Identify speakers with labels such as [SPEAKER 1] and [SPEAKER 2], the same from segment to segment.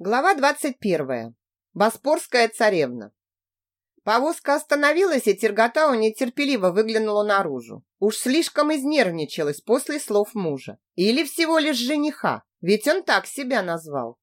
[SPEAKER 1] Глава 21. Боспорская царевна. Повозка остановилась, и Терготау нетерпеливо выглянула наружу. Уж слишком изнервничалась после слов мужа. Или всего лишь жениха, ведь он так себя назвал.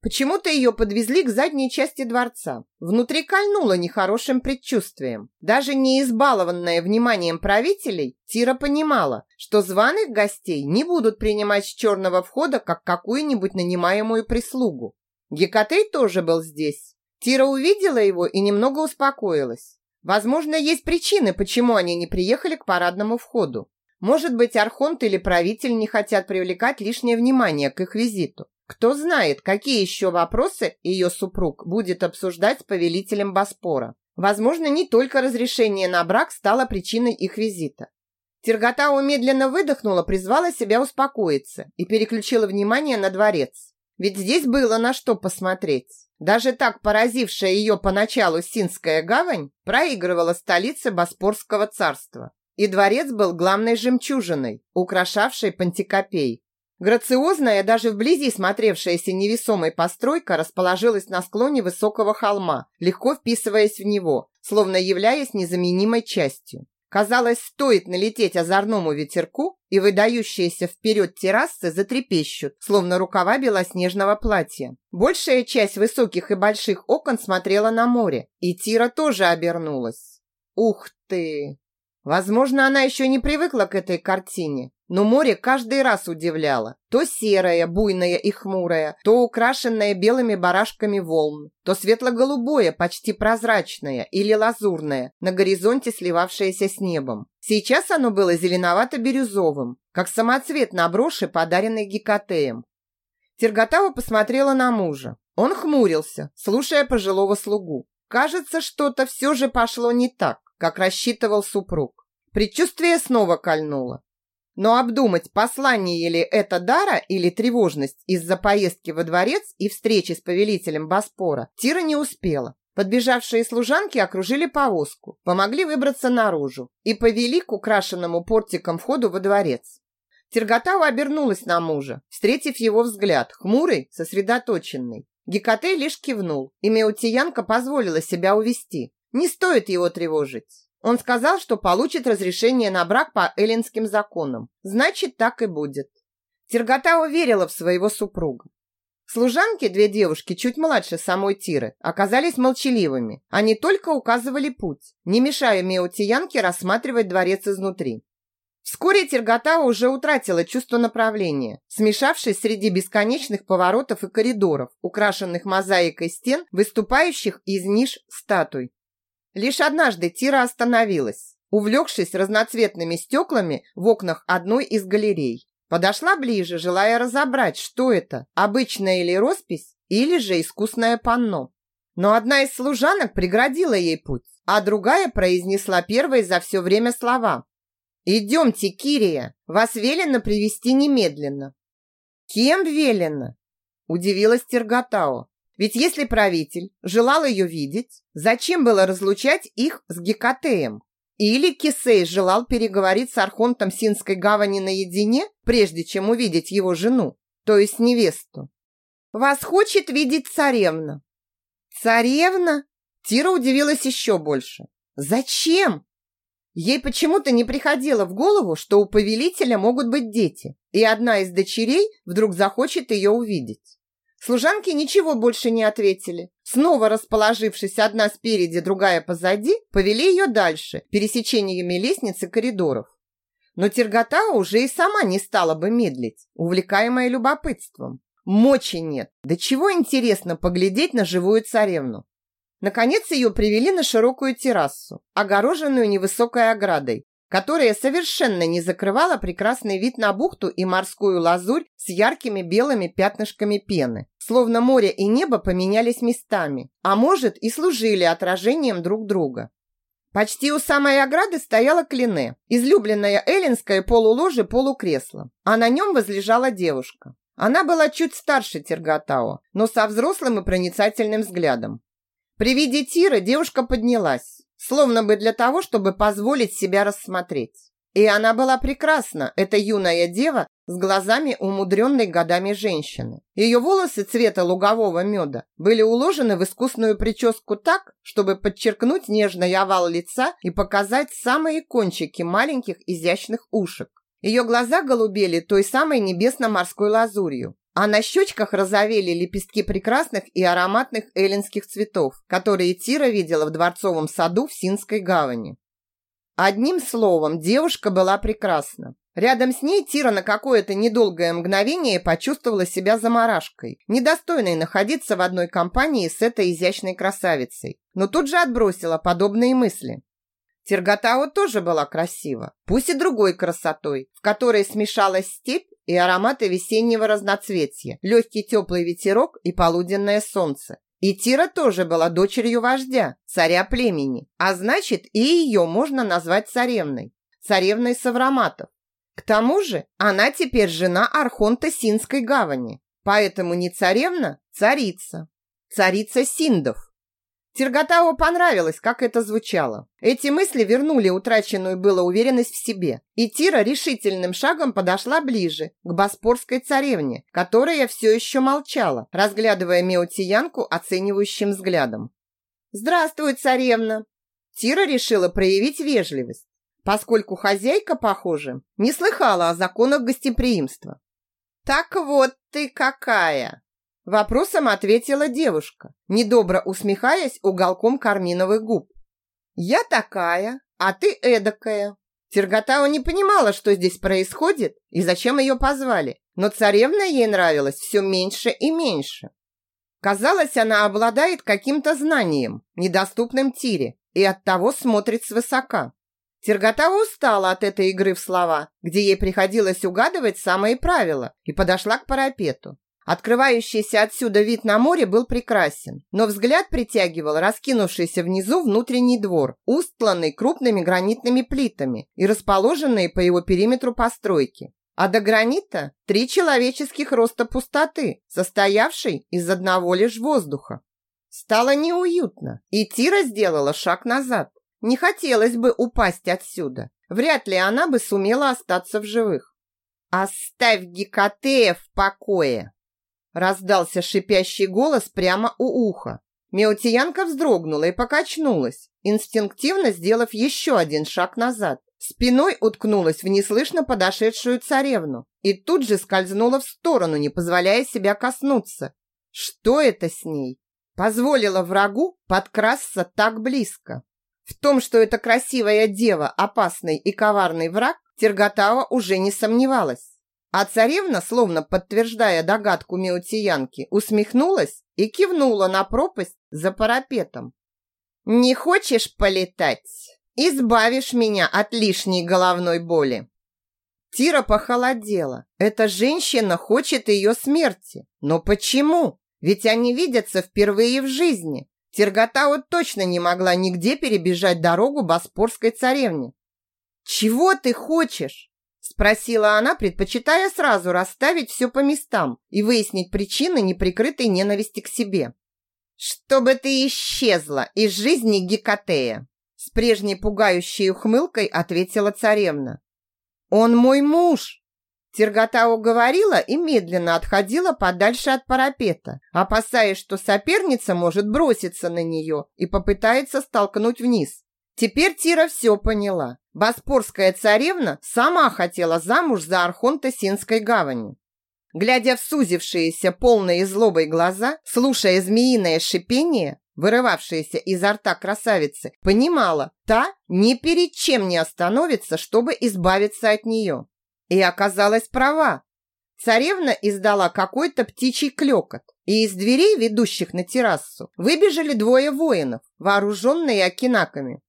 [SPEAKER 1] Почему-то ее подвезли к задней части дворца. Внутри кольнуло нехорошим предчувствием. Даже не избалованная вниманием правителей, Тира понимала, что званых гостей не будут принимать с черного входа как какую-нибудь нанимаемую прислугу. Гекатей тоже был здесь. Тира увидела его и немного успокоилась. Возможно, есть причины, почему они не приехали к парадному входу. Может быть, Архонт или правитель не хотят привлекать лишнее внимание к их визиту. Кто знает, какие еще вопросы ее супруг будет обсуждать с повелителем Боспора. Возможно, не только разрешение на брак стало причиной их визита. Терготау медленно выдохнула, призвала себя успокоиться и переключила внимание на дворец. Ведь здесь было на что посмотреть. Даже так поразившая ее поначалу Синская гавань проигрывала столице Боспорского царства. И дворец был главной жемчужиной, украшавшей Пантикопей. Грациозная, даже вблизи смотревшаяся невесомой постройка расположилась на склоне высокого холма, легко вписываясь в него, словно являясь незаменимой частью. Казалось, стоит налететь озорному ветерку, и выдающиеся вперед террасы затрепещут, словно рукава белоснежного платья. Большая часть высоких и больших окон смотрела на море, и Тира тоже обернулась. Ух ты! Возможно, она еще не привыкла к этой картине, но море каждый раз удивляло. То серое, буйное и хмурое, то украшенное белыми барашками волн, то светло-голубое, почти прозрачное или лазурное, на горизонте сливавшееся с небом. Сейчас оно было зеленовато-бирюзовым, как самоцвет на броши, подаренный Гекатеем. Терготава посмотрела на мужа. Он хмурился, слушая пожилого слугу. Кажется, что-то все же пошло не так, как рассчитывал супруг. Предчувствие снова кольнуло. Но обдумать, послание ли это дара или тревожность из-за поездки во дворец и встречи с повелителем Боспора, Тира не успела. Подбежавшие служанки окружили повозку, помогли выбраться наружу и повели к украшенному портиком входу во дворец. Терготава обернулась на мужа, встретив его взгляд, хмурый, сосредоточенный. Гекатей лишь кивнул, и Меутиянка позволила себя увести. Не стоит его тревожить. Он сказал, что получит разрешение на брак по эллинским законам. Значит, так и будет. Тергота уверила в своего супруга. Служанки, две девушки, чуть младше самой Тиры, оказались молчаливыми. Они только указывали путь, не мешая Меутиянке рассматривать дворец изнутри. Вскоре Тергота уже утратила чувство направления, смешавшись среди бесконечных поворотов и коридоров, украшенных мозаикой стен, выступающих из ниш статуй. Лишь однажды Тира остановилась, увлекшись разноцветными стеклами в окнах одной из галерей. Подошла ближе, желая разобрать, что это, обычная или роспись, или же искусное панно. Но одна из служанок преградила ей путь, а другая произнесла первой за все время слова. «Идемте, Кирия, вас велено привести немедленно». «Кем велено?» – удивилась Терготао. Ведь если правитель желал ее видеть, зачем было разлучать их с Гекатеем? Или Кисей желал переговорить с Архонтом Синской гавани наедине, прежде чем увидеть его жену, то есть невесту? «Вас хочет видеть царевна». «Царевна?» Тира удивилась еще больше. «Зачем?» Ей почему-то не приходило в голову, что у повелителя могут быть дети, и одна из дочерей вдруг захочет ее увидеть. Служанки ничего больше не ответили. Снова расположившись одна спереди, другая позади, повели ее дальше, пересечениями лестниц и коридоров. Но Тергота уже и сама не стала бы медлить, увлекаемая любопытством. Мочи нет. Да чего интересно поглядеть на живую царевну. Наконец ее привели на широкую террасу, огороженную невысокой оградой, которая совершенно не закрывала прекрасный вид на бухту и морскую лазурь с яркими белыми пятнышками пены. Словно море и небо поменялись местами, а может и служили отражением друг друга. Почти у самой ограды стояла клине, излюбленное эллинское полуложе полукресло, а на нем возлежала девушка. Она была чуть старше Терготао, но со взрослым и проницательным взглядом. При виде Тира девушка поднялась, словно бы для того, чтобы позволить себя рассмотреть. И она была прекрасна, эта юная дева с глазами умудренной годами женщины. Ее волосы цвета лугового меда были уложены в искусную прическу так, чтобы подчеркнуть нежный овал лица и показать самые кончики маленьких изящных ушек. Ее глаза голубели той самой небесно-морской лазурью, а на щечках розовели лепестки прекрасных и ароматных эллинских цветов, которые Тира видела в дворцовом саду в Синской гавани. Одним словом, девушка была прекрасна. Рядом с ней Тира на какое-то недолгое мгновение почувствовала себя заморашкой, недостойной находиться в одной компании с этой изящной красавицей, но тут же отбросила подобные мысли. Терготао тоже была красива, пусть и другой красотой, в которой смешалась степь и ароматы весеннего разноцветия, легкий теплый ветерок и полуденное солнце. И Тира тоже была дочерью вождя, царя племени, а значит и ее можно назвать царевной, царевной Савраматов. К тому же она теперь жена Архонта Синской гавани, поэтому не царевна, царица, царица Синдов. Терготау понравилось, как это звучало. Эти мысли вернули утраченную было уверенность в себе. И Тира решительным шагом подошла ближе, к боспорской царевне, которая все еще молчала, разглядывая Меотиянку оценивающим взглядом. «Здравствуй, царевна!» Тира решила проявить вежливость, поскольку хозяйка, похоже, не слыхала о законах гостеприимства. «Так вот ты какая!» Вопросом ответила девушка, недобро усмехаясь уголком карминовых губ. «Я такая, а ты эдакая». Терготау не понимала, что здесь происходит и зачем ее позвали, но царевна ей нравилась все меньше и меньше. Казалось, она обладает каким-то знанием, недоступным Тире, и оттого смотрит свысока. Терготава устала от этой игры в слова, где ей приходилось угадывать самые правила, и подошла к парапету. Открывающийся отсюда вид на море был прекрасен, но взгляд притягивал раскинувшийся внизу внутренний двор, устланный крупными гранитными плитами и расположенные по его периметру постройки. А до гранита три человеческих роста пустоты, состоявшей из одного лишь воздуха. Стало неуютно, и Тира сделала шаг назад. Не хотелось бы упасть отсюда. Вряд ли она бы сумела остаться в живых. «Оставь Гекатея в покое!» Раздался шипящий голос прямо у уха. Меотиянка вздрогнула и покачнулась, инстинктивно сделав еще один шаг назад. Спиной уткнулась в неслышно подошедшую царевну и тут же скользнула в сторону, не позволяя себя коснуться. Что это с ней? Позволила врагу подкрасться так близко. В том, что эта красивая дева опасный и коварный враг, Терготава уже не сомневалась. А царевна, словно подтверждая догадку Меутиянки, усмехнулась и кивнула на пропасть за парапетом. «Не хочешь полетать? Избавишь меня от лишней головной боли!» Тира похолодела. Эта женщина хочет ее смерти. Но почему? Ведь они видятся впервые в жизни. Терготау точно не могла нигде перебежать дорогу Боспорской царевне. «Чего ты хочешь?» Спросила она, предпочитая сразу расставить все по местам и выяснить причины неприкрытой ненависти к себе. «Чтобы ты исчезла из жизни Гекатея!» С прежней пугающей ухмылкой ответила царевна. «Он мой муж!» Терготау говорила и медленно отходила подальше от парапета, опасаясь, что соперница может броситься на нее и попытается столкнуть вниз. Теперь Тира все поняла. Боспорская царевна сама хотела замуж за архонта Синской гавани. Глядя в сузившиеся полные злобой глаза, слушая змеиное шипение, вырывавшееся изо рта красавицы, понимала, та ни перед чем не остановится, чтобы избавиться от нее. И оказалась права. Царевна издала какой-то птичий клекот, и из дверей, ведущих на террасу, выбежали двое воинов, вооруженные окинаками.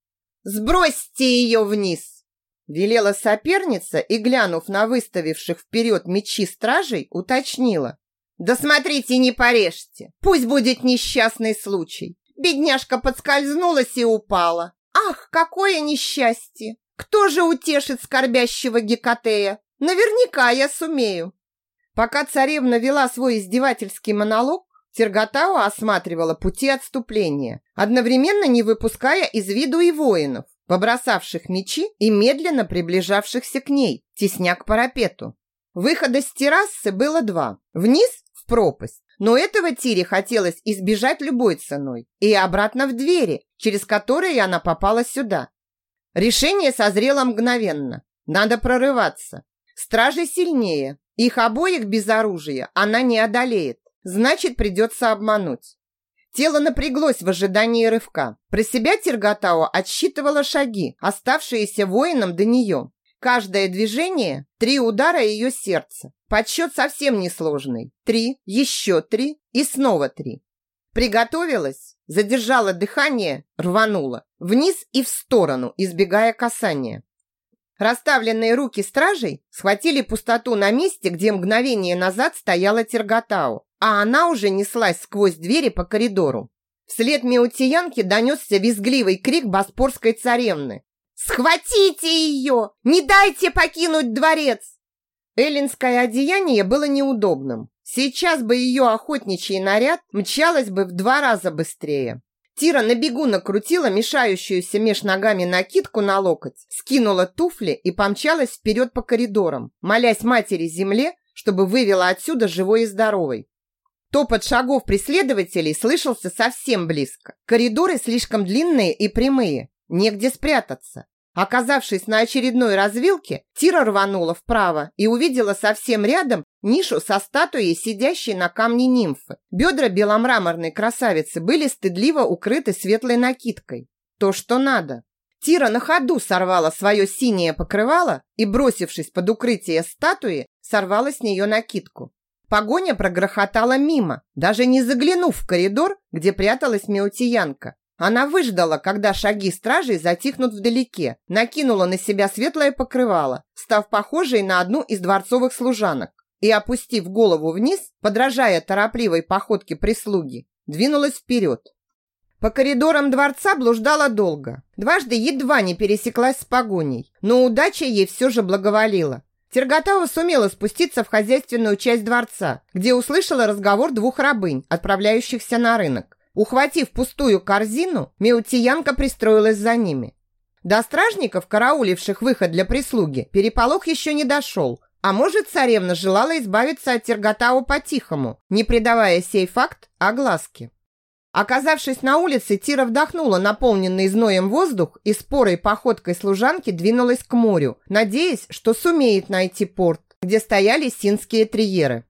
[SPEAKER 1] Сбросьте ее вниз!» Велела соперница и, глянув на выставивших вперед мечи стражей, уточнила. «Да смотрите, не порежьте! Пусть будет несчастный случай! Бедняжка подскользнулась и упала! Ах, какое несчастье! Кто же утешит скорбящего Гекатея? Наверняка я сумею!» Пока царевна вела свой издевательский монолог, Терготау осматривала пути отступления, одновременно не выпуская из виду и воинов, побросавших мечи и медленно приближавшихся к ней, тесня к парапету. Выхода с террасы было два. Вниз в пропасть. Но этого Тире хотелось избежать любой ценой. И обратно в двери, через которые она попала сюда. Решение созрело мгновенно. Надо прорываться. Стражи сильнее. Их обоих без оружия она не одолеет. Значит, придется обмануть. Тело напряглось в ожидании рывка. Про себя Тиргатао отсчитывала шаги, оставшиеся воином до нее. Каждое движение – три удара ее сердца. Подсчет совсем несложный. Три, еще три и снова три. Приготовилась, задержала дыхание, рванула. Вниз и в сторону, избегая касания. Расставленные руки стражей схватили пустоту на месте, где мгновение назад стояла Терготау, а она уже неслась сквозь двери по коридору. Вслед Меутиянке донесся визгливый крик боспорской царевны. «Схватите ее! Не дайте покинуть дворец!» Эллинское одеяние было неудобным. Сейчас бы ее охотничий наряд мчалась бы в два раза быстрее. Тира на бегу накрутила мешающуюся меж ногами накидку на локоть, скинула туфли и помчалась вперед по коридорам, молясь матери земле, чтобы вывела отсюда живой и здоровой. Топот шагов преследователей слышался совсем близко. Коридоры слишком длинные и прямые, негде спрятаться. Оказавшись на очередной развилке, Тира рванула вправо и увидела совсем рядом нишу со статуей, сидящей на камне нимфы. Бедра беломраморной красавицы были стыдливо укрыты светлой накидкой. То, что надо. Тира на ходу сорвала свое синее покрывало и, бросившись под укрытие статуи, сорвала с нее накидку. Погоня прогрохотала мимо, даже не заглянув в коридор, где пряталась Меутиянка. Она выждала, когда шаги стражей затихнут вдалеке, накинула на себя светлое покрывало, став похожей на одну из дворцовых служанок, и, опустив голову вниз, подражая торопливой походке прислуги, двинулась вперед. По коридорам дворца блуждала долго. Дважды едва не пересеклась с погоней, но удача ей все же благоволила. Терготава сумела спуститься в хозяйственную часть дворца, где услышала разговор двух рабынь, отправляющихся на рынок. Ухватив пустую корзину, Меутиянка пристроилась за ними. До стражников, карауливших выход для прислуги, переполох еще не дошел, а может, царевна желала избавиться от Терготау по-тихому, не придавая сей факт огласке. Оказавшись на улице, Тира вдохнула наполненный зноем воздух и спорой походкой служанки двинулась к морю, надеясь, что сумеет найти порт, где стояли синские триеры.